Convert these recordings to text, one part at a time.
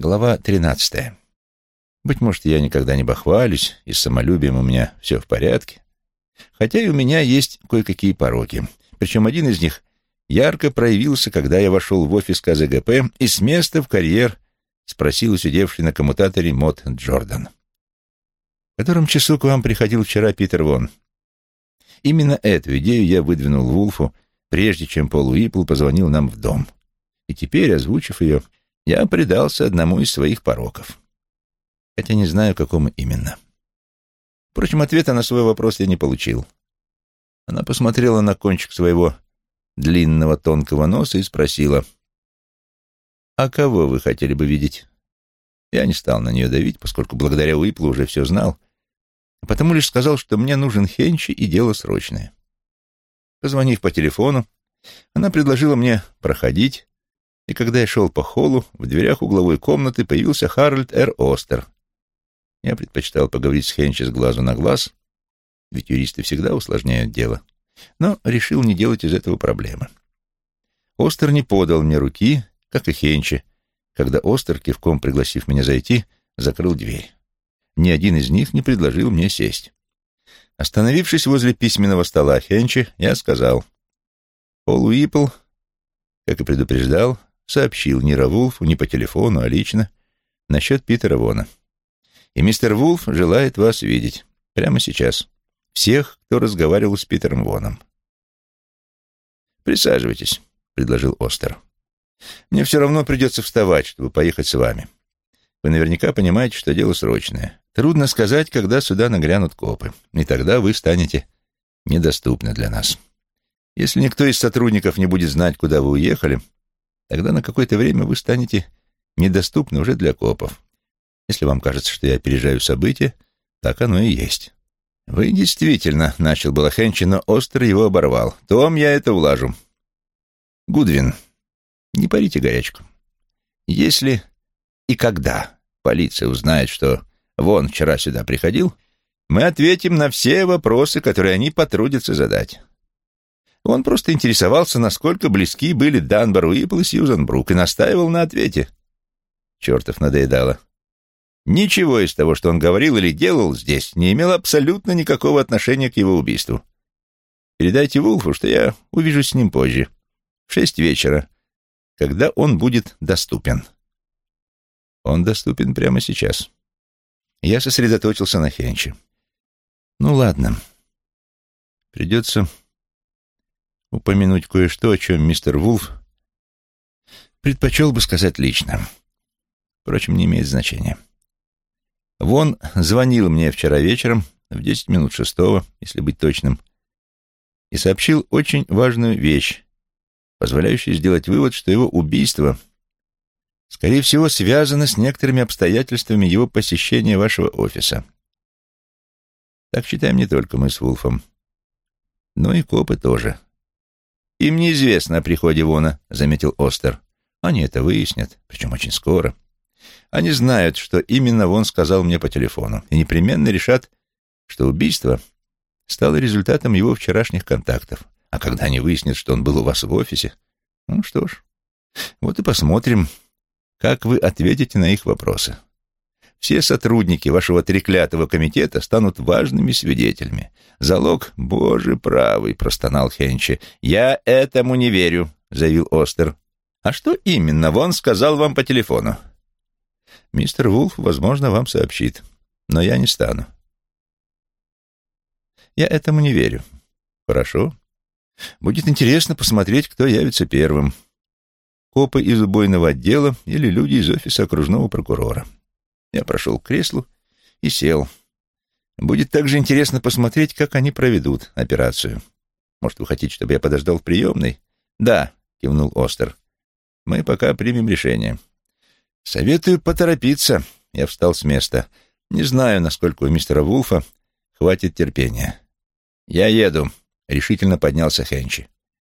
Глава тринадцатая. Быть может, я никогда не бахвалюсь, и с самолюбием у меня все в порядке. Хотя и у меня есть кое-какие пороки. Причем один из них ярко проявился, когда я вошел в офис КЗГП и с места в карьер спросил у на коммутаторе Мот Джордан. «В котором часу к вам приходил вчера Питер Вон?» Именно эту идею я выдвинул Вулфу, прежде чем Пол Уиппл позвонил нам в дом. И теперь, озвучив ее, я предался одному из своих пороков. Хотя не знаю, какому именно. Впрочем, ответа на свой вопрос я не получил. Она посмотрела на кончик своего длинного тонкого носа и спросила, «А кого вы хотели бы видеть?» Я не стал на нее давить, поскольку благодаря Уиплу уже все знал, а потому лишь сказал, что мне нужен Хенчи и дело срочное. Позвонив по телефону, она предложила мне проходить, и когда я шел по холлу, в дверях угловой комнаты появился Харальд Р. Остер. Я предпочитал поговорить с Хенчи с глазу на глаз, ведь юристы всегда усложняют дело, но решил не делать из этого проблемы. Остер не подал мне руки, как и Хенчи, когда Остер, кивком пригласив меня зайти, закрыл дверь. Ни один из них не предложил мне сесть. Остановившись возле письменного стола Хенчи, я сказал, «Пол Уиппл, как и предупреждал, сообщил ни Равулфу, ни по телефону, а лично, насчет Питера Вона. И мистер Вулф желает вас видеть. Прямо сейчас. Всех, кто разговаривал с Питером Воном. «Присаживайтесь», — предложил Остер. «Мне все равно придется вставать, чтобы поехать с вами. Вы наверняка понимаете, что дело срочное. Трудно сказать, когда сюда нагрянут копы, и тогда вы станете недоступны для нас. Если никто из сотрудников не будет знать, куда вы уехали, Тогда на какое-то время вы станете недоступны уже для копов. Если вам кажется, что я опережаю события, так оно и есть. Вы действительно, — начал было Хенчи, но остро его оборвал. Том, я это улажу. Гудвин, не парите горячку. Если и когда полиция узнает, что вон вчера сюда приходил, мы ответим на все вопросы, которые они потрудятся задать. Он просто интересовался, насколько близки были Данбар Уиппл и Сьюзан Брук, и настаивал на ответе. Чертов надоедало. Ничего из того, что он говорил или делал здесь, не имело абсолютно никакого отношения к его убийству. Передайте Вулфу, что я увижусь с ним позже, в шесть вечера, когда он будет доступен. Он доступен прямо сейчас. Я сосредоточился на Хенче. Ну ладно. Придется упомянуть кое-что, о чем мистер Вулф предпочел бы сказать лично. Впрочем, не имеет значения. Вон звонил мне вчера вечером, в десять минут шестого, если быть точным, и сообщил очень важную вещь, позволяющую сделать вывод, что его убийство, скорее всего, связано с некоторыми обстоятельствами его посещения вашего офиса. Так считаем не только мы с Вулфом, но и копы тоже. «Им неизвестно о приходе Вона», — заметил Остер. «Они это выяснят, причем очень скоро. Они знают, что именно Вон сказал мне по телефону, и непременно решат, что убийство стало результатом его вчерашних контактов. А когда они выяснят, что он был у вас в офисе, ну что ж, вот и посмотрим, как вы ответите на их вопросы». Все сотрудники вашего треклятого комитета станут важными свидетелями. Залог, боже правый, простонал Хенчи. Я этому не верю, заявил Остер. А что именно Вон сказал вам по телефону? Мистер Вулф, возможно, вам сообщит, но я не стану. Я этому не верю. Хорошо. Будет интересно посмотреть, кто явится первым. Копы из убойного отдела или люди из офиса окружного прокурора. Я прошел к креслу и сел. Будет также интересно посмотреть, как они проведут операцию. Может, вы хотите, чтобы я подождал в приемной? Да, кивнул Остер. Мы пока примем решение. Советую поторопиться. Я встал с места. Не знаю, насколько у мистера Вулфа хватит терпения. Я еду, решительно поднялся Хенчи.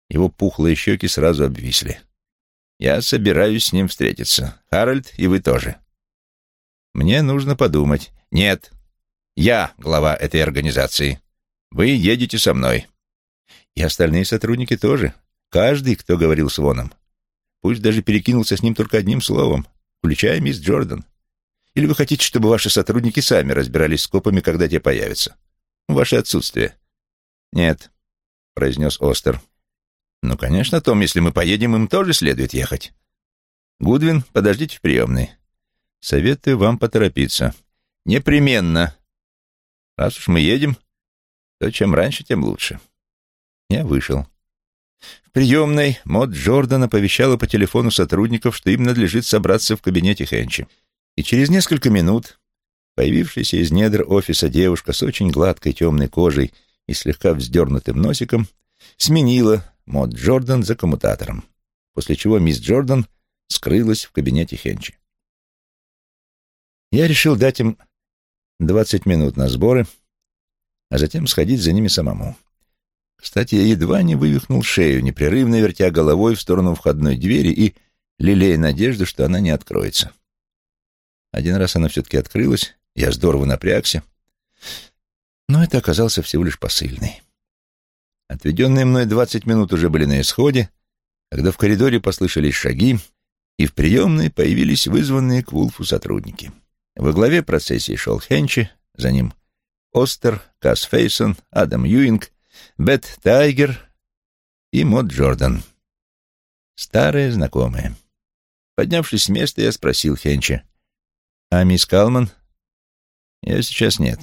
Его пухлые щеки сразу обвисли. Я собираюсь с ним встретиться. Харальд, и вы тоже. Мне нужно подумать. Нет, я глава этой организации. Вы едете со мной. И остальные сотрудники тоже. Каждый, кто говорил с Воном. Пусть даже перекинулся с ним только одним словом. включая мисс Джордан. Или вы хотите, чтобы ваши сотрудники сами разбирались с копами, когда те появятся? Ваше отсутствие. Нет, произнес Остер. Ну, конечно, Том, если мы поедем, им тоже следует ехать. Гудвин, подождите в приемной. Советую вам поторопиться. Непременно. Раз уж мы едем, то чем раньше, тем лучше. Я вышел. В приемной Мод Джордан оповещала по телефону сотрудников, что им надлежит собраться в кабинете Хенчи. И через несколько минут появившаяся из недр офиса девушка с очень гладкой темной кожей и слегка вздернутым носиком сменила Мод Джордан за коммутатором, после чего мисс Джордан скрылась в кабинете Хенчи. Я решил дать им двадцать минут на сборы, а затем сходить за ними самому. Кстати, я едва не вывихнул шею, непрерывно вертя головой в сторону входной двери и лелея надежду, что она не откроется. Один раз она все-таки открылась, я здорово напрягся, но это оказался всего лишь посыльный. Отведенные мной двадцать минут уже были на исходе, когда в коридоре послышались шаги, и в приемной появились вызванные к Вулфу сотрудники. Во главе процессии шел Хенчи, за ним Остер, Касс Фейсон, Адам Юинг, Бет Тайгер и Мод Джордан. Старые знакомые. Поднявшись с места, я спросил Хенчи. «А мисс Калман?» «Ее сейчас нет.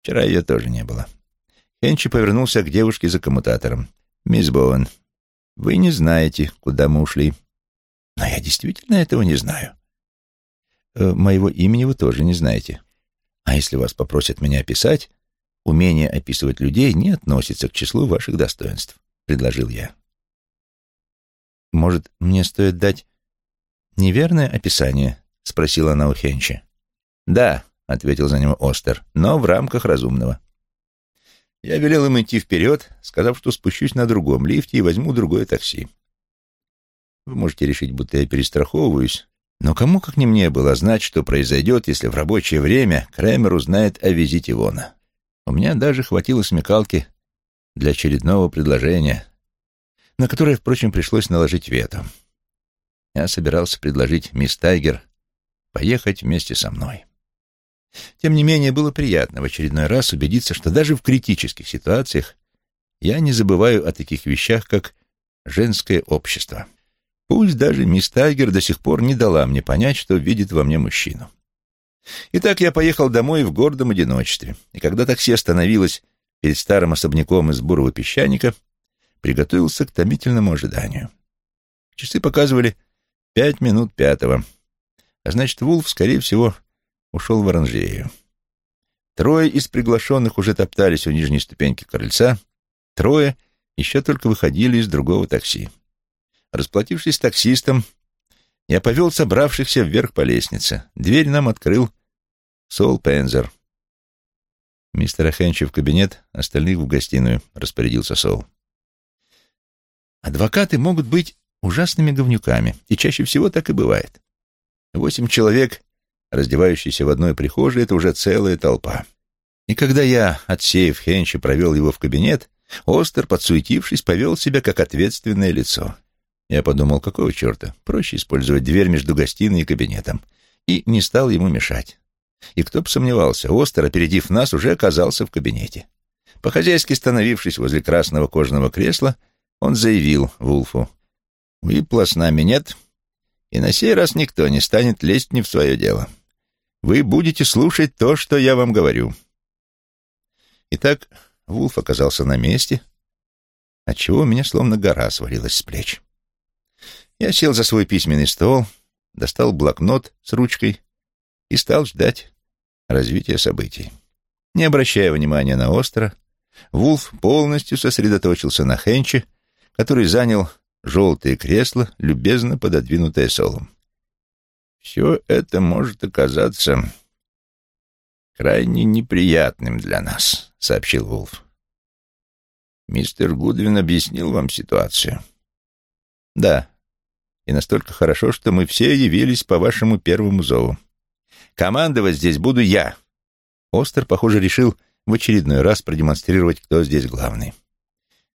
Вчера ее тоже не было». Хенчи повернулся к девушке за коммутатором. «Мисс Боуэн, вы не знаете, куда мы ушли». «Но я действительно этого не знаю». «Э, «Моего имени вы тоже не знаете. А если вас попросят меня описать, умение описывать людей не относится к числу ваших достоинств», — предложил я. «Может, мне стоит дать неверное описание?» — спросила она у Хенчи. «Да», — ответил за него Остер, — «но в рамках разумного». Я велел им идти вперед, сказав, что спущусь на другом лифте и возьму другое такси. Вы можете решить, будто я перестраховываюсь, но кому, как не мне, было знать, что произойдет, если в рабочее время Крэмер узнает о визите Вона. У меня даже хватило смекалки для очередного предложения, на которое, впрочем, пришлось наложить вето. Я собирался предложить мисс Тайгер поехать вместе со мной. Тем не менее, было приятно в очередной раз убедиться, что даже в критических ситуациях я не забываю о таких вещах, как женское общество. Пусть даже мисс Тайгер до сих пор не дала мне понять, что видит во мне мужчину. Итак, я поехал домой в гордом одиночестве, и когда такси остановилось перед старым особняком из бурого песчаника, приготовился к томительному ожиданию. Часы показывали пять минут пятого, а значит, Вулф, скорее всего, ушел в оранжерею. Трое из приглашенных уже топтались у нижней ступеньки крыльца, трое еще только выходили из другого такси. Расплатившись с таксистом, я повел собравшихся вверх по лестнице. Дверь нам открыл Сол Пензер. «Мистера Хенчи в кабинет, остальных в гостиную», — распорядился Сол. Адвокаты могут быть ужасными говнюками, и чаще всего так и бывает. Восемь человек, раздевающиеся в одной прихожей, — это уже целая толпа. И когда я, отсеяв Хенчи, провел его в кабинет, Остер, подсуетившись, повел себя как ответственное лицо. Я подумал, какого черта, проще использовать дверь между гостиной и кабинетом, и не стал ему мешать. И кто бы сомневался, Остер, опередив нас, уже оказался в кабинете. По-хозяйски становившись возле красного кожаного кресла, он заявил Вулфу, «Уипла с нами нет, и на сей раз никто не станет лезть не в свое дело. Вы будете слушать то, что я вам говорю». Итак, Вулф оказался на месте, отчего у меня словно гора свалилась с плеч. Я сел за свой письменный стол, достал блокнот с ручкой и стал ждать развития событий. Не обращая внимания на Остро, Вулф полностью сосредоточился на Хенче, который занял желтое кресло, любезно пододвинутое Солом. «Все это может оказаться крайне неприятным для нас», — сообщил Вулф. «Мистер Гудвин объяснил вам ситуацию?» «Да, и настолько хорошо, что мы все явились по вашему первому зову. Командовать здесь буду я». Остер, похоже, решил в очередной раз продемонстрировать, кто здесь главный.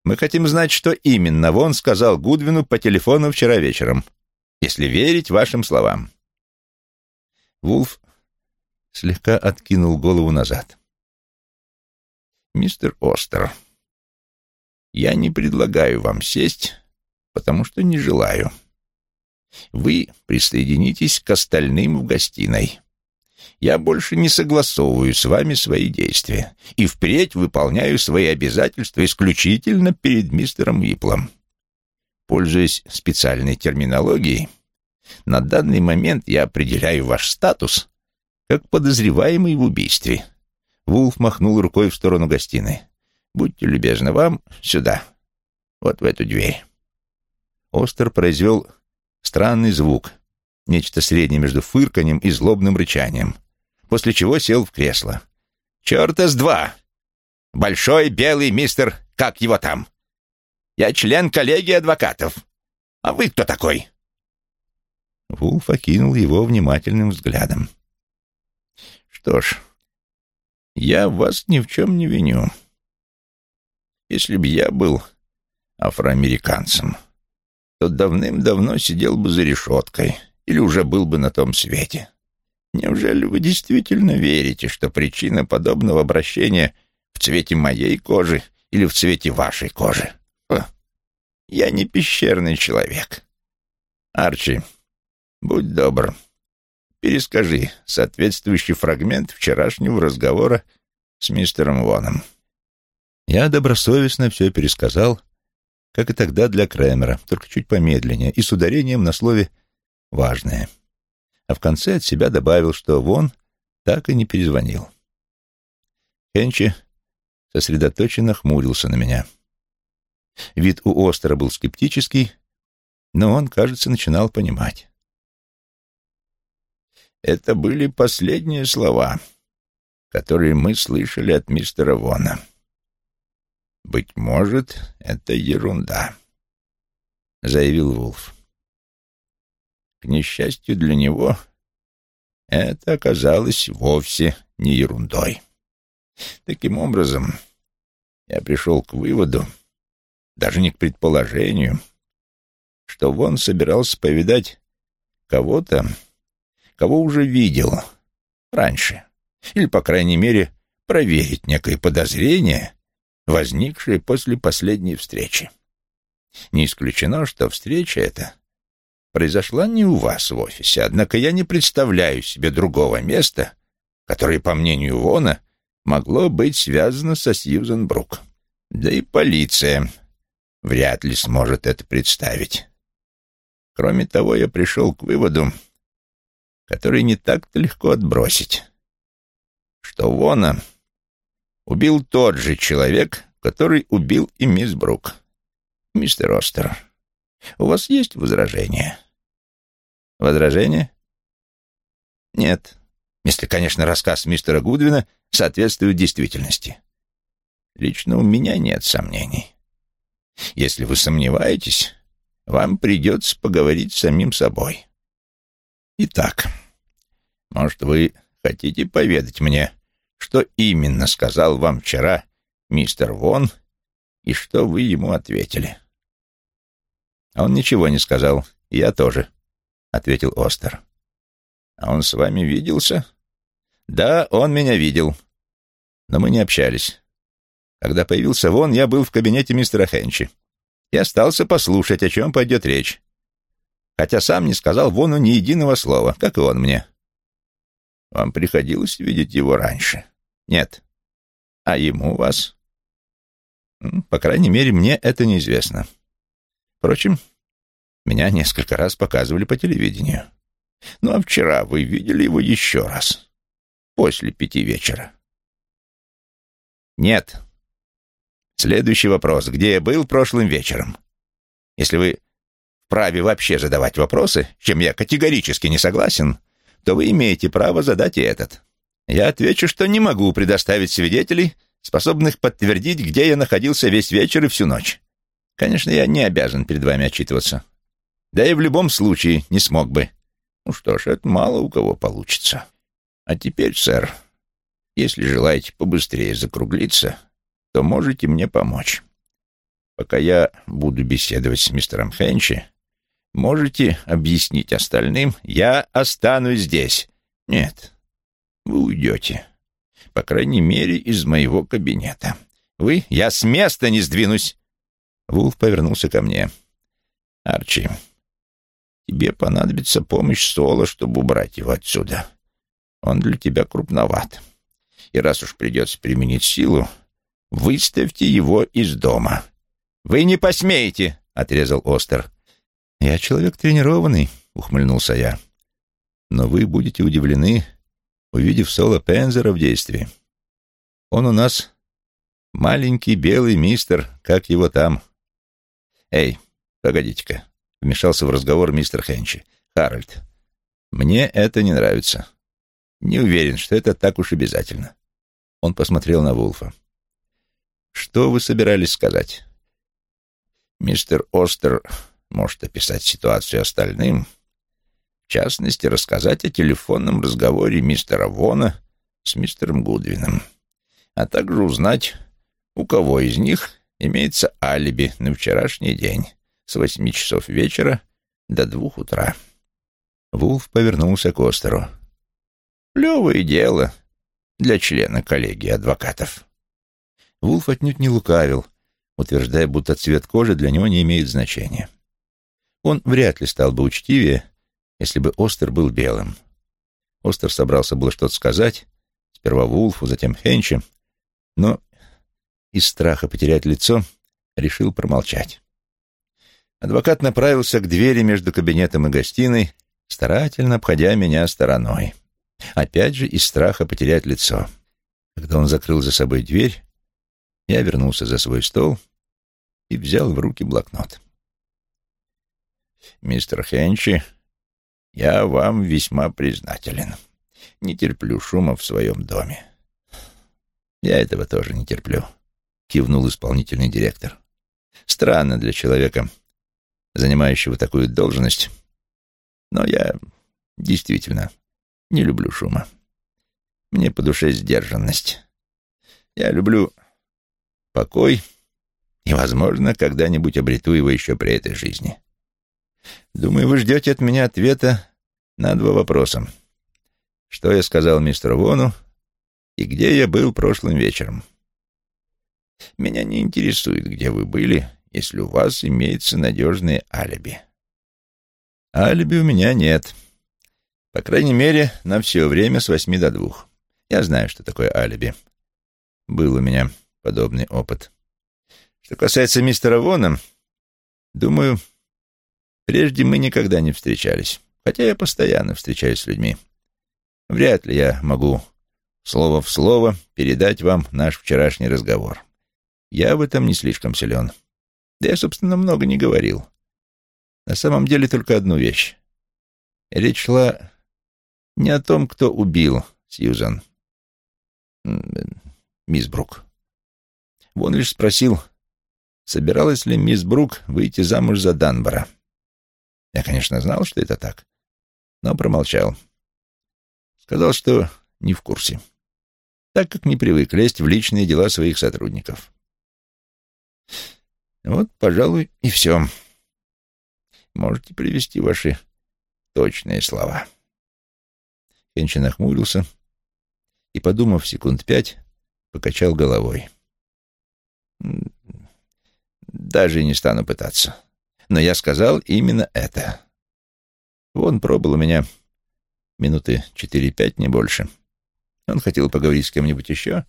«Мы хотим знать, что именно Вон сказал Гудвину по телефону вчера вечером, если верить вашим словам». Вулф слегка откинул голову назад. «Мистер Остер, я не предлагаю вам сесть, потому что не желаю. Вы присоединитесь к остальным в гостиной. Я больше не согласовываю с вами свои действия и впредь выполняю свои обязательства исключительно перед мистером Виплом. Пользуясь специальной терминологией, на данный момент я определяю ваш статус как подозреваемый в убийстве. Вулф махнул рукой в сторону гостиной. «Будьте любезны, вам сюда, вот в эту дверь». Остер произвел странный звук, нечто среднее между фырканьем и злобным рычанием, после чего сел в кресло. «Черта с два! Большой белый мистер, как его там? Я член коллегии адвокатов. А вы кто такой?» Вулф окинул его внимательным взглядом. «Что ж, я вас ни в чем не виню. Если бы я был афроамериканцем, то давным-давно сидел бы за решеткой или уже был бы на том свете. Неужели вы действительно верите, что причина подобного обращения в цвете моей кожи или в цвете вашей кожи? Ха. Я не пещерный человек. Арчи, будь добр, перескажи соответствующий фрагмент вчерашнего разговора с мистером Воном. Я добросовестно все пересказал, как и тогда для Крэмера, только чуть помедленнее и с ударением на слове «важное». А в конце от себя добавил, что Вон так и не перезвонил. Хенчи сосредоточенно хмурился на меня. Вид у Остера был скептический, но он, кажется, начинал понимать. Это были последние слова, которые мы слышали от мистера Вона. «Быть может, это ерунда», — заявил Вулф. К несчастью для него, это оказалось вовсе не ерундой. Таким образом, я пришел к выводу, даже не к предположению, что Вон собирался повидать кого-то, кого уже видел раньше, или, по крайней мере, проверить некое подозрение, возникшее после последней встречи. Не исключено, что встреча эта произошла не у вас в офисе, однако я не представляю себе другого места, которое, по мнению Вона, могло быть связано со Сьюзен Брук. Да и полиция вряд ли сможет это представить. Кроме того, я пришел к выводу, который не так-то легко отбросить. Что Вона убил тот же человек, который убил и мисс Брук. Мистер Остер, у вас есть возражения? Возражения? Нет. Если, конечно, рассказ мистера Гудвина соответствует действительности. Лично у меня нет сомнений. Если вы сомневаетесь, вам придется поговорить с самим собой. Итак, может, вы хотите поведать мне, что именно сказал вам вчера мистер Вон и что вы ему ответили? Он ничего не сказал, я тоже, — ответил Остер. А он с вами виделся? Да, он меня видел, но мы не общались. Когда появился Вон, я был в кабинете мистера Хенчи и остался послушать, о чем пойдет речь хотя сам не сказал Вону ни единого слова, как и он мне. Вам приходилось видеть его раньше? Нет. А ему вас? По крайней мере, мне это неизвестно. Впрочем, меня несколько раз показывали по телевидению. Ну, а вчера вы видели его еще раз, после пяти вечера. Нет. Следующий вопрос. Где я был прошлым вечером? Если вы праве вообще задавать вопросы, чем я категорически не согласен, то вы имеете право задать и этот. Я отвечу, что не могу предоставить свидетелей, способных подтвердить, где я находился весь вечер и всю ночь. Конечно, я не обязан перед вами отчитываться. Да и в любом случае не смог бы. Ну что ж, это мало у кого получится. А теперь, сэр, если желаете побыстрее закруглиться, то можете мне помочь. Пока я буду беседовать с мистером Хенчи, Можете объяснить остальным? Я останусь здесь. Нет, вы уйдете. По крайней мере, из моего кабинета. Вы? Я с места не сдвинусь. Вулф повернулся ко мне. Арчи, тебе понадобится помощь Соло, чтобы убрать его отсюда. Он для тебя крупноват. И раз уж придется применить силу, выставьте его из дома. Вы не посмеете, отрезал Остер. Я человек тренированный, ухмыльнулся я. Но вы будете удивлены, увидев Соло Пензера в действии. Он у нас маленький белый мистер, как его там. Эй, погодите-ка, вмешался в разговор мистер Хенчи. Харальд, мне это не нравится. Не уверен, что это так уж обязательно. Он посмотрел на Вулфа. Что вы собирались сказать? Мистер Остер может описать ситуацию остальным, в частности, рассказать о телефонном разговоре мистера Вона с мистером Гудвином, а также узнать, у кого из них имеется алиби на вчерашний день с восьми часов вечера до двух утра. Вулф повернулся к Остеру. «Плевое дело для члена коллегии адвокатов». Вулф отнюдь не лукавил, утверждая, будто цвет кожи для него не имеет значения. Он вряд ли стал бы учтивее, если бы Остер был белым. Остер собрался было что-то сказать, сперва Вулфу, затем Хенче, но из страха потерять лицо решил промолчать. Адвокат направился к двери между кабинетом и гостиной, старательно обходя меня стороной. Опять же из страха потерять лицо. Когда он закрыл за собой дверь, я вернулся за свой стол и взял в руки блокнот. «Мистер Хенчи, я вам весьма признателен. Не терплю шума в своем доме». «Я этого тоже не терплю», — кивнул исполнительный директор. «Странно для человека, занимающего такую должность, но я действительно не люблю шума. Мне по душе сдержанность. Я люблю покой и, возможно, когда-нибудь обрету его еще при этой жизни. Думаю, вы ждете от меня ответа на два вопроса. Что я сказал мистеру Вону и где я был прошлым вечером? Меня не интересует, где вы были, если у вас имеется надежное алиби. Алиби у меня нет. По крайней мере, на все время с восьми до двух. Я знаю, что такое алиби. Был у меня подобный опыт. Что касается мистера Вона, думаю, прежде мы никогда не встречались, хотя я постоянно встречаюсь с людьми. Вряд ли я могу слово в слово передать вам наш вчерашний разговор. Я в этом не слишком силен. Да я, собственно, много не говорил. На самом деле только одну вещь. Речь шла не о том, кто убил Сьюзан. Мисс Брук. Вон лишь спросил, собиралась ли мисс Брук выйти замуж за Данбора. Я, конечно, знал, что это так, но промолчал. Сказал, что не в курсе, так как не привык лезть в личные дела своих сотрудников. Вот, пожалуй, и все. Можете привести ваши точные слова. Хенчин нахмурился и, подумав секунд пять, покачал головой. Даже не стану пытаться. Но я сказал именно это. Вон пробыл у меня минуты четыре-пять, не больше. Он хотел поговорить с кем-нибудь еще.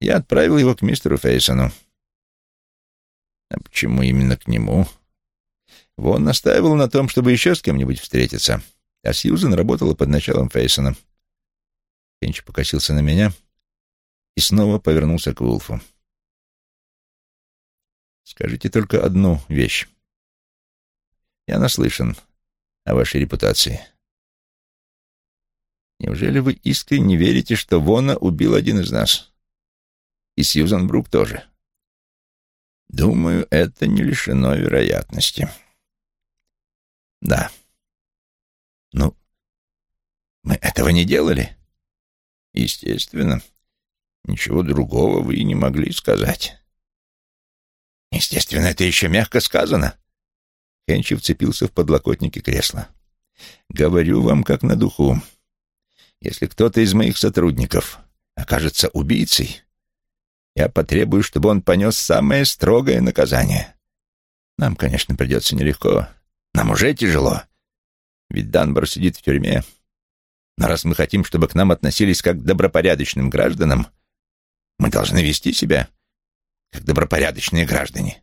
Я отправил его к мистеру Фейсону. А почему именно к нему? Вон настаивал на том, чтобы еще с кем-нибудь встретиться. А Сьюзен работала под началом Фейсона. Финч покосился на меня и снова повернулся к Вулфу. «Скажите только одну вещь. Я наслышан о вашей репутации. Неужели вы искренне верите, что Вона убил один из нас? И Сьюзан Брук тоже?» Думаю, это не лишено вероятности. Да. Ну, мы этого не делали? Естественно. Ничего другого вы и не могли сказать. Естественно, это еще мягко сказано. Хенчи вцепился в подлокотники кресла. Говорю вам как на духу. Если кто-то из моих сотрудников окажется убийцей, я потребую, чтобы он понес самое строгое наказание. Нам, конечно, придется нелегко. Нам уже тяжело. Ведь Данбор сидит в тюрьме. Но раз мы хотим, чтобы к нам относились как к добропорядочным гражданам, мы должны вести себя как добропорядочные граждане.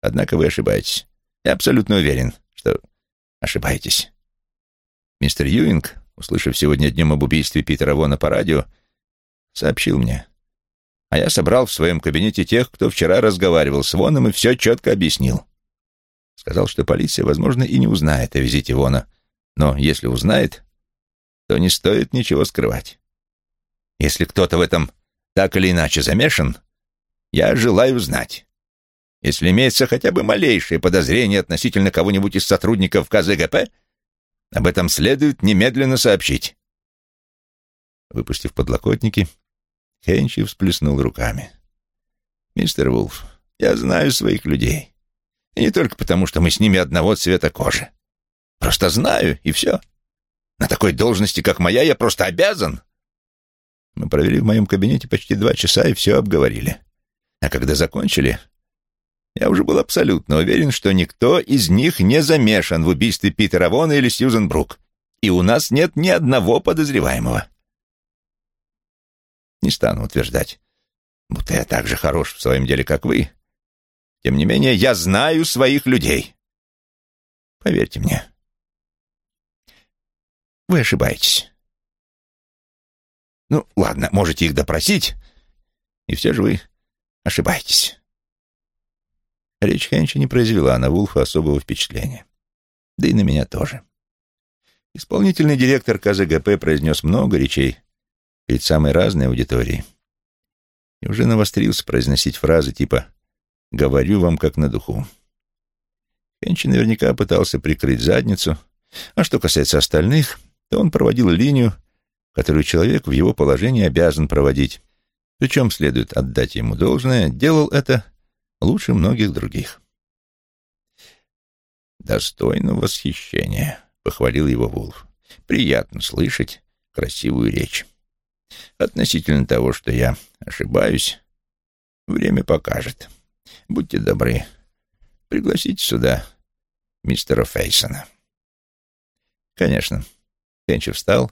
Однако вы ошибаетесь. Я абсолютно уверен, что ошибаетесь. Мистер Юинг, услышав сегодня днем об убийстве Питера Вона по радио, сообщил мне. А я собрал в своем кабинете тех, кто вчера разговаривал с Воном и все четко объяснил. Сказал, что полиция, возможно, и не узнает о визите Вона, но если узнает, то не стоит ничего скрывать. Если кто-то в этом так или иначе замешан, я желаю знать. Если имеется хотя бы малейшее подозрение относительно кого-нибудь из сотрудников КЗГП, об этом следует немедленно сообщить. Выпустив подлокотники, Хенчи всплеснул руками. «Мистер Вулф, я знаю своих людей. И не только потому, что мы с ними одного цвета кожи. Просто знаю, и все. На такой должности, как моя, я просто обязан». Мы провели в моем кабинете почти два часа и все обговорили. А когда закончили, я уже был абсолютно уверен, что никто из них не замешан в убийстве Питера Вона или Сьюзен Брук, и у нас нет ни одного подозреваемого. Не стану утверждать, будто я так же хорош в своем деле, как вы. Тем не менее, я знаю своих людей. Поверьте мне. Вы ошибаетесь. Ну, ладно, можете их допросить, и все же вы ошибаетесь. Речь Хенча не произвела на Вулфа особого впечатления. Да и на меня тоже. Исполнительный директор КЗГП произнес много речей перед самой разной аудиторией. И уже навострился произносить фразы типа «говорю вам как на духу». Хенчи наверняка пытался прикрыть задницу, а что касается остальных, то он проводил линию, которую человек в его положении обязан проводить. Причем, следует отдать ему должное, делал это лучше многих других. «Достойно восхищения», — похвалил его Вулф. «Приятно слышать красивую речь. Относительно того, что я ошибаюсь, время покажет. Будьте добры, пригласите сюда мистера Фейсона». «Конечно». Фенчев встал,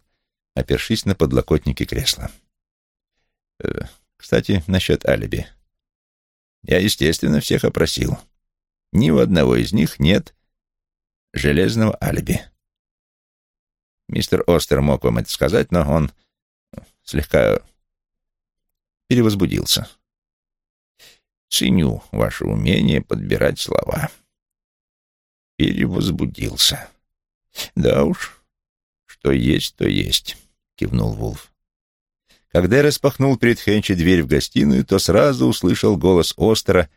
опершись на подлокотники кресла. «Э, «Кстати, насчет алиби. Я, естественно, всех опросил. Ни у одного из них нет железного алиби. Мистер Остер мог вам это сказать, но он слегка перевозбудился. Ценю ваше умение подбирать слова. Перевозбудился. Да уж, что есть, то есть, кивнул Вулф. Когда я распахнул перед Хенчи дверь в гостиную, то сразу услышал голос Остера,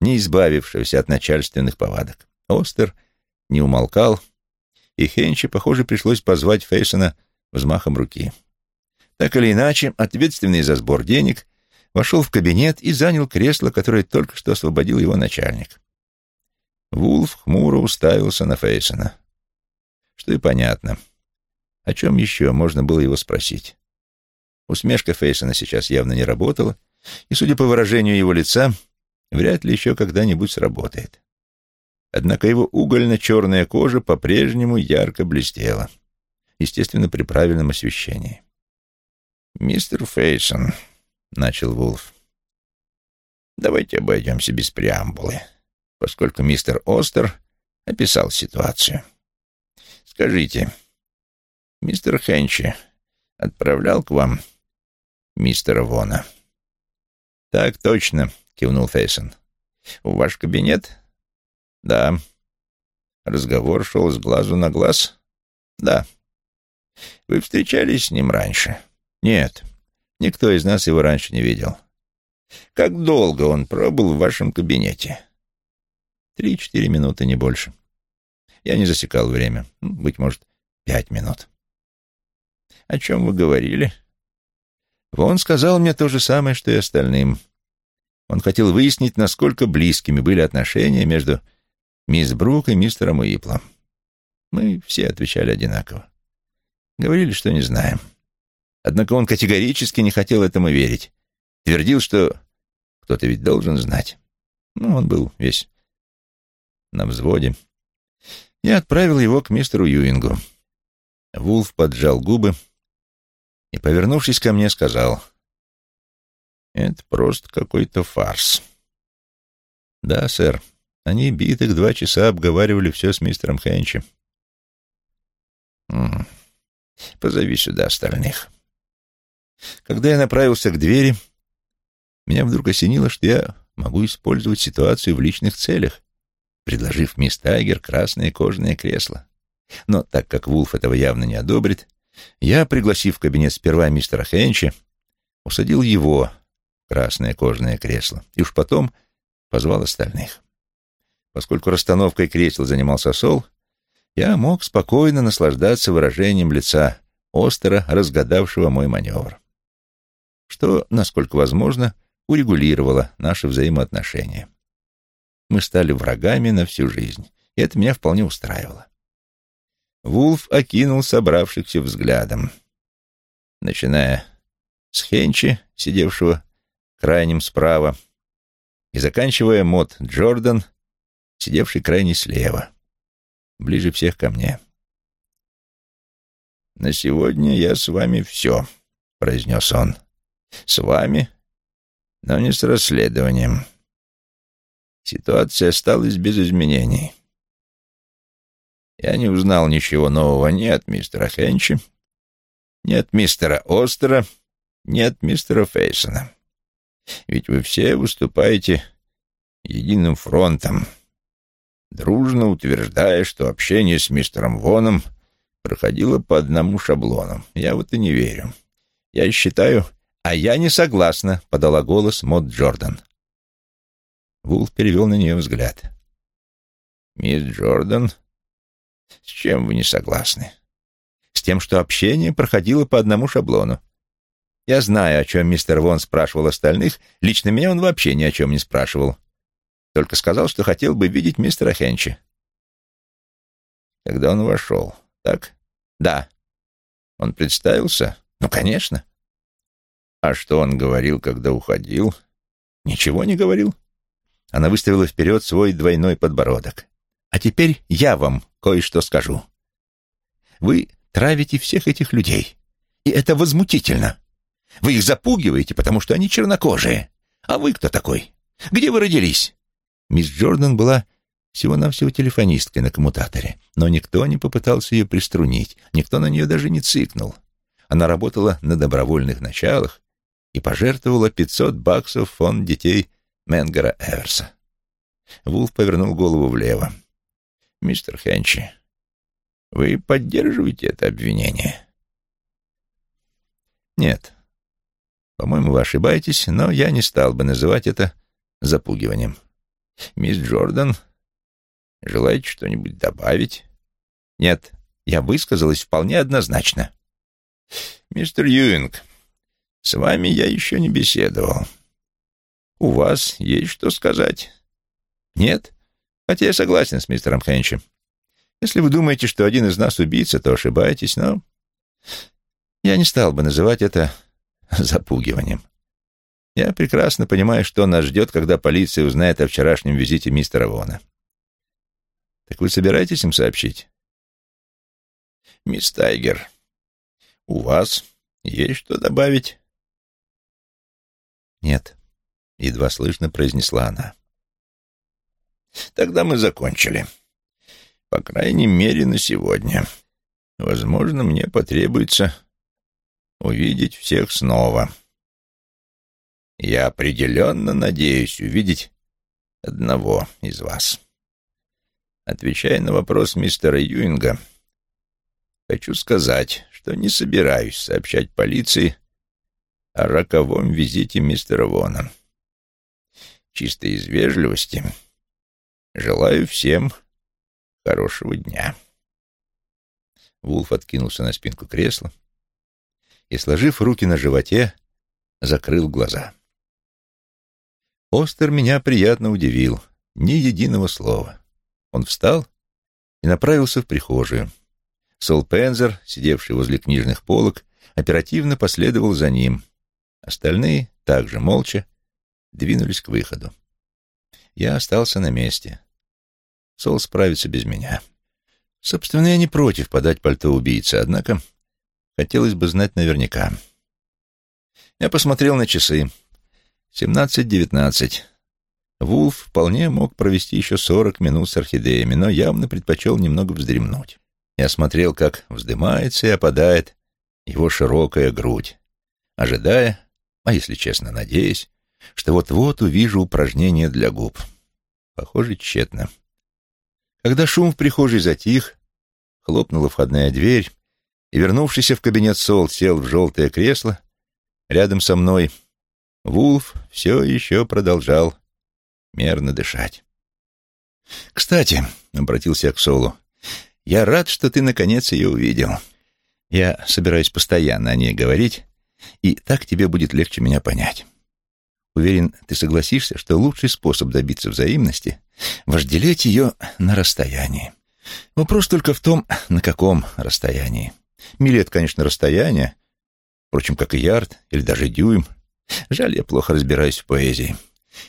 не избавившегося от начальственных повадок. Остер не умолкал, и Хенчи, похоже, пришлось позвать Фейсона взмахом руки. Так или иначе, ответственный за сбор денег вошел в кабинет и занял кресло, которое только что освободил его начальник. Вулф хмуро уставился на Фейсона. Что и понятно. О чем еще можно было его спросить? Усмешка Фейсона сейчас явно не работала, и, судя по выражению его лица, вряд ли еще когда-нибудь сработает. Однако его угольно-черная кожа по-прежнему ярко блестела, естественно, при правильном освещении. «Мистер Фейсон», — начал Вулф, — «давайте обойдемся без преамбулы, поскольку мистер Остер описал ситуацию. Скажите, мистер Хенчи отправлял к вам мистера Вона. «Так точно», — кивнул Фейсон. «В ваш кабинет?» «Да». Разговор шел с глазу на глаз? «Да». «Вы встречались с ним раньше?» «Нет. Никто из нас его раньше не видел». «Как долго он пробыл в вашем кабинете?» «Три-четыре минуты, не больше. Я не засекал время. Быть может, пять минут». «О чем вы говорили?» Он сказал мне то же самое, что и остальным. Он хотел выяснить, насколько близкими были отношения между мисс Брук и мистером Уиплом. Мы все отвечали одинаково. Говорили, что не знаем. Однако он категорически не хотел этому верить. Твердил, что кто-то ведь должен знать. Ну, он был весь на взводе. Я отправил его к мистеру Юингу. Вулф поджал губы и, повернувшись ко мне, сказал, «Это просто какой-то фарс». «Да, сэр. Они битых два часа обговаривали все с мистером Хенчем». «Позови сюда остальных». Когда я направился к двери, меня вдруг осенило, что я могу использовать ситуацию в личных целях, предложив мисс Тайгер красное кожаное кресло. Но так как Вулф этого явно не одобрит, я, пригласив в кабинет сперва мистера Хенча, усадил его в красное кожаное кресло и уж потом позвал остальных. Поскольку расстановкой кресел занимался Сол, я мог спокойно наслаждаться выражением лица Остера, разгадавшего мой маневр. Что, насколько возможно, урегулировало наши взаимоотношения. Мы стали врагами на всю жизнь, и это меня вполне устраивало. Вулф окинул собравшихся взглядом, начиная с Хенчи, сидевшего крайним справа, и заканчивая Мот Джордан, сидевший крайне слева, ближе всех ко мне. «На сегодня я с вами все», — произнес он. «С вами, но не с расследованием. Ситуация осталась без изменений. Я не узнал ничего нового ни от мистера Хенчи, ни от мистера Остера, ни от мистера Фейсона. Ведь вы все выступаете единым фронтом, дружно утверждая, что общение с мистером Воном проходило по одному шаблону. Я вот и не верю. Я считаю... «А я не согласна», — подала голос Мод Джордан. Вулф перевел на нее взгляд. «Мисс Джордан, с чем вы не согласны?» «С тем, что общение проходило по одному шаблону. Я знаю, о чем мистер Вон спрашивал остальных. Лично меня он вообще ни о чем не спрашивал. Только сказал, что хотел бы видеть мистера Хенчи. Когда он вошел, так? Да. Он представился? Ну, конечно. А что он говорил, когда уходил? Ничего не говорил. Она выставила вперед свой двойной подбородок. А теперь я вам кое-что скажу. Вы травите всех этих людей, и это возмутительно. Вы их запугиваете, потому что они чернокожие. А вы кто такой? Где вы родились?» Мисс Джордан была всего-навсего телефонисткой на коммутаторе, но никто не попытался ее приструнить, никто на нее даже не цикнул. Она работала на добровольных началах и пожертвовала 500 баксов в фонд детей Менгера Эверса. Вулф повернул голову влево. «Мистер Хенчи, вы поддерживаете это обвинение?» «Нет. По-моему, вы ошибаетесь, но я не стал бы называть это запугиванием. Мисс Джордан, желаете что-нибудь добавить?» «Нет, я высказалась вполне однозначно». «Мистер Юинг, с вами я еще не беседовал. У вас есть что сказать? Нет? Хотя я согласен с мистером Хенчем. Если вы думаете, что один из нас убийца, то ошибаетесь, но я не стал бы называть это запугиванием. Я прекрасно понимаю, что нас ждет, когда полиция узнает о вчерашнем визите мистера Вона. Так вы собираетесь им сообщить? Мисс Тайгер, у вас есть что добавить? «Нет», — едва слышно произнесла она. «Тогда мы закончили. По крайней мере, на сегодня. Возможно, мне потребуется увидеть всех снова. Я определенно надеюсь увидеть одного из вас. Отвечая на вопрос мистера Юинга, хочу сказать, что не собираюсь сообщать полиции о роковом визите мистера Вона. Чисто из вежливости желаю всем хорошего дня. Вулф откинулся на спинку кресла и, сложив руки на животе, закрыл глаза. Остер меня приятно удивил, ни единого слова. Он встал и направился в прихожую. Сол Пензер, сидевший возле книжных полок, оперативно последовал за ним. Остальные, также молча, двинулись к выходу. Я остался на месте. Сол справится без меня. Собственно, я не против подать пальто убийце, однако хотелось бы знать наверняка. Я посмотрел на часы. Семнадцать-девятнадцать. Вулф вполне мог провести еще сорок минут с орхидеями, но явно предпочел немного вздремнуть. Я смотрел, как вздымается и опадает его широкая грудь, ожидая, а если честно, надеясь, что вот-вот увижу упражнение для губ. Похоже, тщетно. Когда шум в прихожей затих, хлопнула входная дверь, и, вернувшийся в кабинет Сол, сел в желтое кресло рядом со мной, Вулф все еще продолжал мерно дышать. «Кстати», — обратился я к Солу, — «я рад, что ты наконец ее увидел. Я собираюсь постоянно о ней говорить, и так тебе будет легче меня понять. Уверен, ты согласишься, что лучший способ добиться взаимности — вожделеть ее на расстоянии. Вопрос только в том, на каком расстоянии. Это, конечно, расстояние, впрочем, как и ярд или даже дюйм. Жаль, я плохо разбираюсь в поэзии.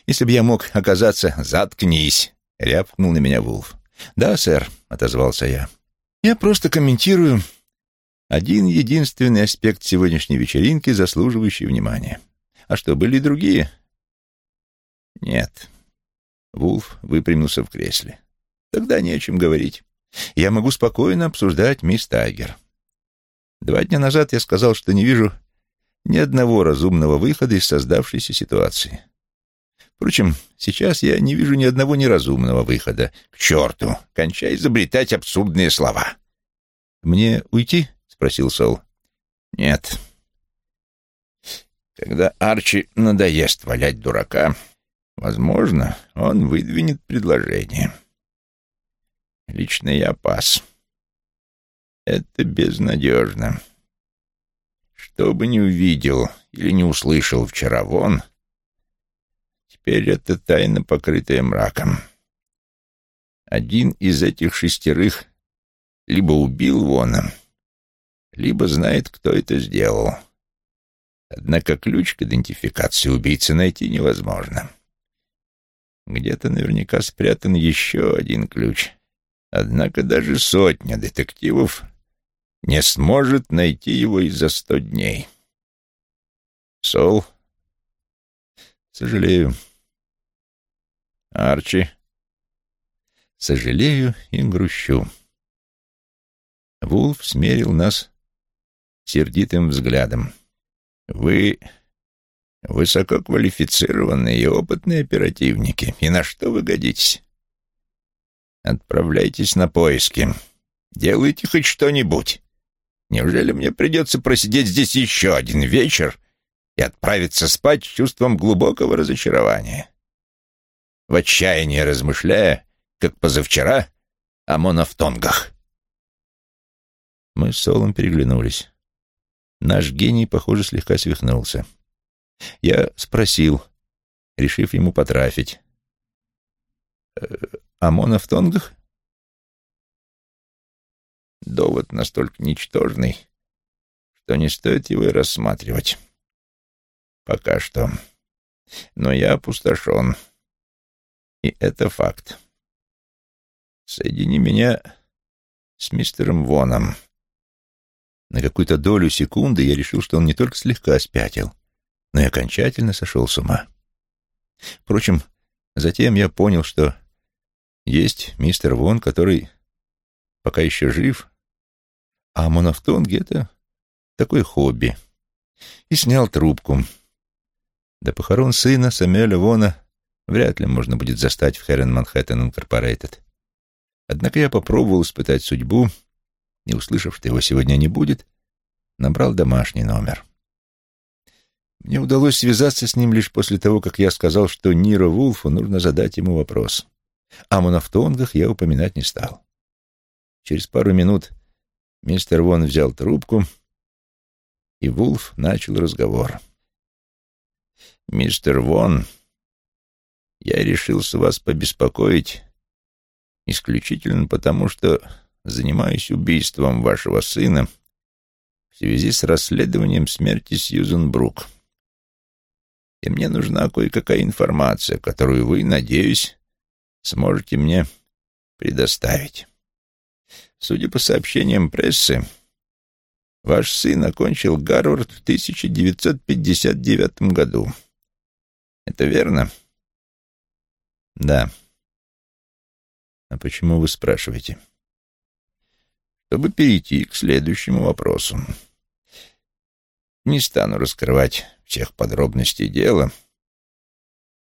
Если бы я мог оказаться «заткнись», — рявкнул на меня Вулф. «Да, сэр», — отозвался я. «Я просто комментирую один единственный аспект сегодняшней вечеринки, заслуживающий внимания. А что, были и другие?» «Нет». Вулф выпрямился в кресле. «Тогда не о чем говорить. Я могу спокойно обсуждать мисс Тайгер. Два дня назад я сказал, что не вижу ни одного разумного выхода из создавшейся ситуации. Впрочем, сейчас я не вижу ни одного неразумного выхода. К черту! Кончай изобретать абсурдные слова. «Мне уйти?» — спросил Сол. «Нет. Когда Арчи надоест валять дурака, возможно, он выдвинет предложение. Лично я пас. Это безнадежно. Что бы ни увидел или не услышал вчера вон, Теперь это тайна, покрытая мраком. Один из этих шестерых либо убил Вона, либо знает, кто это сделал. Однако ключ к идентификации убийцы найти невозможно. Где-то наверняка спрятан еще один ключ. Однако даже сотня детективов не сможет найти его и за сто дней. Сол, сожалею, Арчи. Сожалею и грущу. Вулф смерил нас сердитым взглядом. Вы высококвалифицированные и опытные оперативники. И на что вы годитесь? Отправляйтесь на поиски. Делайте хоть что-нибудь. Неужели мне придется просидеть здесь еще один вечер и отправиться спать с чувством глубокого разочарования? в отчаянии размышляя, как позавчера, о монофтонгах. Мы с Солом переглянулись. Наш гений, похоже, слегка свихнулся. Я спросил, решив ему потрафить. «Э, «О монофтонгах?» Довод настолько ничтожный, что не стоит его и рассматривать. Пока что. Но я опустошен. И это факт. Соедини меня с мистером Воном. На какую-то долю секунды я решил, что он не только слегка спятил, но и окончательно сошел с ума. Впрочем, затем я понял, что есть мистер Вон, который пока еще жив, а монофтонги — это такое хобби. И снял трубку. До похорон сына Самюэля Вона вряд ли можно будет застать в Хэрен Манхэттен Инкорпорейтед. Однако я попробовал испытать судьбу и, услышав, что его сегодня не будет, набрал домашний номер. Мне удалось связаться с ним лишь после того, как я сказал, что Ниро Вулфу нужно задать ему вопрос. О монофтонгах я упоминать не стал. Через пару минут мистер Вон взял трубку, и Вулф начал разговор. «Мистер Вон», я решился вас побеспокоить исключительно потому, что занимаюсь убийством вашего сына в связи с расследованием смерти Сьюзен Брук. И мне нужна кое-какая информация, которую вы, надеюсь, сможете мне предоставить. Судя по сообщениям прессы, ваш сын окончил Гарвард в 1959 году. Это верно? Да. А почему вы спрашиваете? Чтобы перейти к следующему вопросу. Не стану раскрывать всех подробностей дела,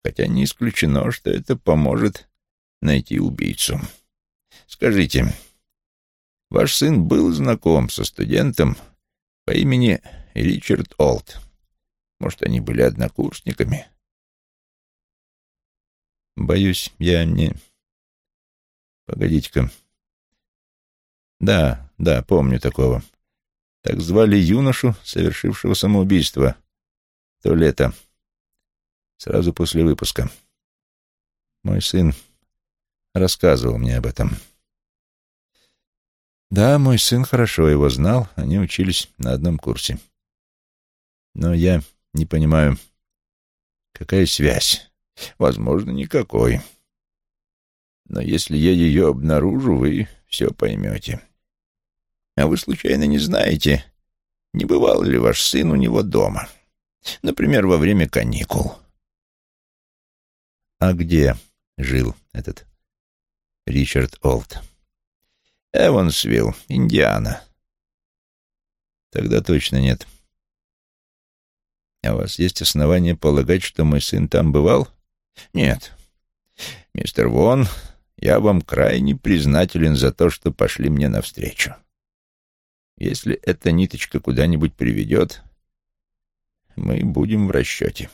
хотя не исключено, что это поможет найти убийцу. Скажите, ваш сын был знаком со студентом по имени Ричард Олд? Может, они были однокурсниками? Боюсь, я не... Погодите-ка. Да, да, помню такого. Так звали юношу, совершившего самоубийство. То лето. Сразу после выпуска. Мой сын рассказывал мне об этом. Да, мой сын хорошо его знал, они учились на одном курсе. Но я не понимаю, какая связь. Возможно, никакой. Но если я ее обнаружу, вы все поймете. А вы случайно не знаете, не бывал ли ваш сын у него дома? Например, во время каникул. А где жил этот Ричард Олд. Эвансвилл, Индиана. Тогда точно нет. А у вас есть основания полагать, что мой сын там бывал? Нет. Мистер Вон, я вам крайне признателен за то, что пошли мне навстречу. Если эта ниточка куда-нибудь приведет, мы будем в расчете.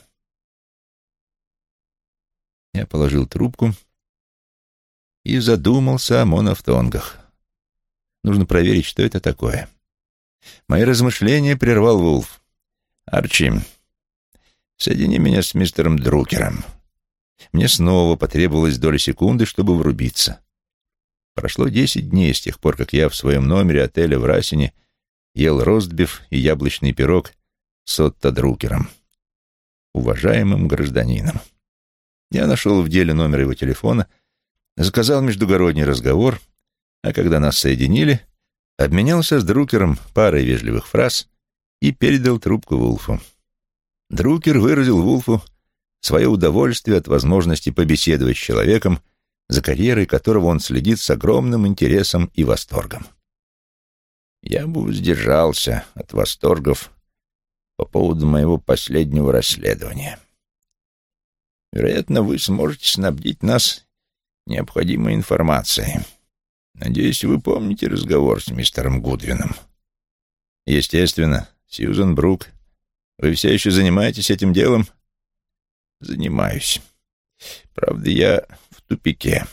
Я положил трубку и задумался о монофтонгах. Нужно проверить, что это такое. Мои размышления прервал Вулф. «Арчи, соедини меня с мистером Друкером». Мне снова потребовалось доля секунды, чтобы врубиться. Прошло десять дней с тех пор, как я в своем номере отеля в Расине ел ростбиф и яблочный пирог с Отто Друкером, уважаемым гражданином. Я нашел в деле номер его телефона — заказал междугородний разговор, а когда нас соединили, обменялся с Друкером парой вежливых фраз и передал трубку Вулфу. Друкер выразил Вулфу свое удовольствие от возможности побеседовать с человеком, за карьерой которого он следит с огромным интересом и восторгом. «Я бы воздержался от восторгов по поводу моего последнего расследования. Вероятно, вы сможете снабдить нас необходимой информацией. Надеюсь, вы помните разговор с мистером Гудвином. Естественно, Сьюзен Брук. Вы все еще занимаетесь этим делом? Занимаюсь. Правда, я в тупике.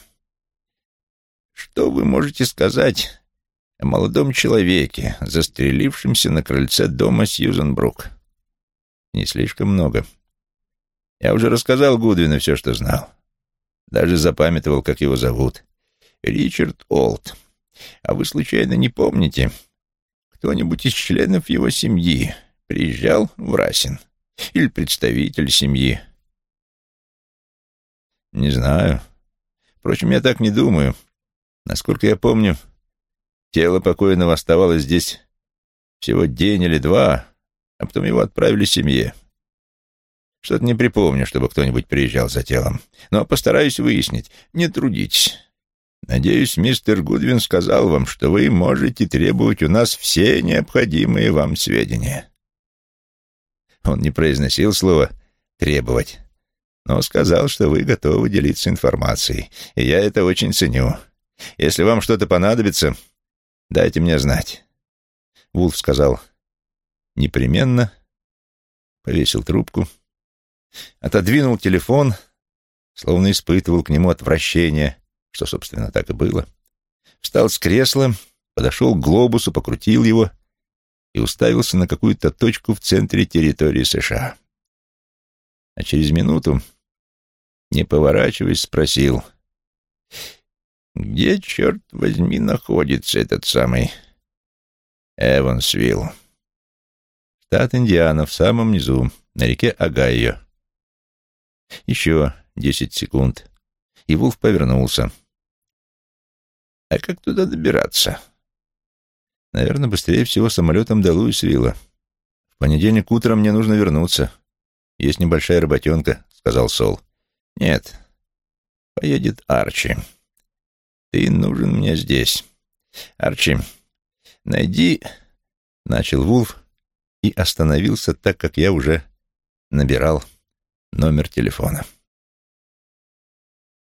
Что вы можете сказать о молодом человеке, застрелившемся на крыльце дома Сьюзен Брук? Не слишком много. Я уже рассказал Гудвину все, что знал. Даже запамятовал, как его зовут. Ричард Олд. А вы случайно не помните, кто-нибудь из членов его семьи приезжал в Расин? Или представитель семьи? Не знаю. Впрочем, я так не думаю. Насколько я помню, тело покойного оставалось здесь всего день или два, а потом его отправили семье. Что-то не припомню, чтобы кто-нибудь приезжал за телом. Но постараюсь выяснить. Не трудитесь. Надеюсь, мистер Гудвин сказал вам, что вы можете требовать у нас все необходимые вам сведения. Он не произносил слово «требовать», но сказал, что вы готовы делиться информацией, и я это очень ценю. Если вам что-то понадобится, дайте мне знать. Вулф сказал «непременно», повесил трубку — Отодвинул телефон, словно испытывал к нему отвращение, что, собственно, так и было. Встал с кресла, подошел к глобусу, покрутил его и уставился на какую-то точку в центре территории США. А через минуту, не поворачиваясь, спросил, Где, черт возьми, находится этот самый Эвансвилл? Штат Индиана, в самом низу, на реке Огайо. Еще десять секунд. И Вулф повернулся. А как туда добираться? Наверное, быстрее всего самолетом до Луисвилла. В понедельник утром мне нужно вернуться. Есть небольшая работенка, — сказал Сол. Нет, поедет Арчи. Ты нужен мне здесь. Арчи, найди... Начал Вулф и остановился так, как я уже набирал номер телефона.